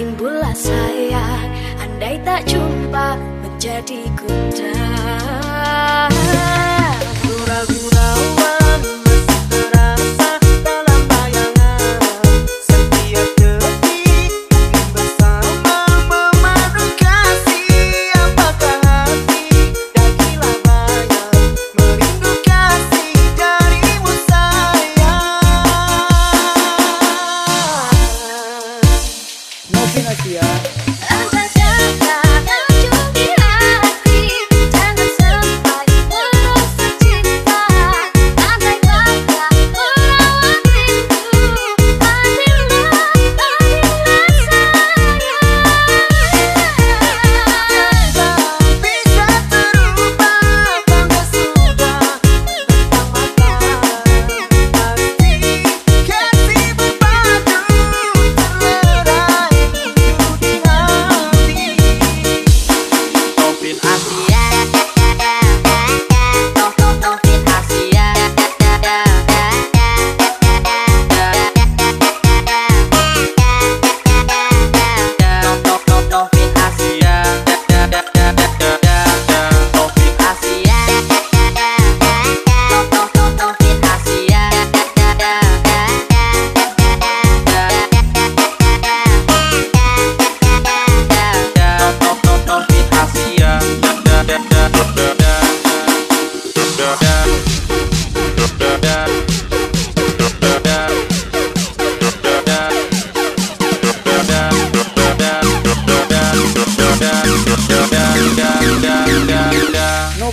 timbullah sayang Andai tak jumpa menjadi gundah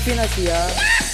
mau. Yeah!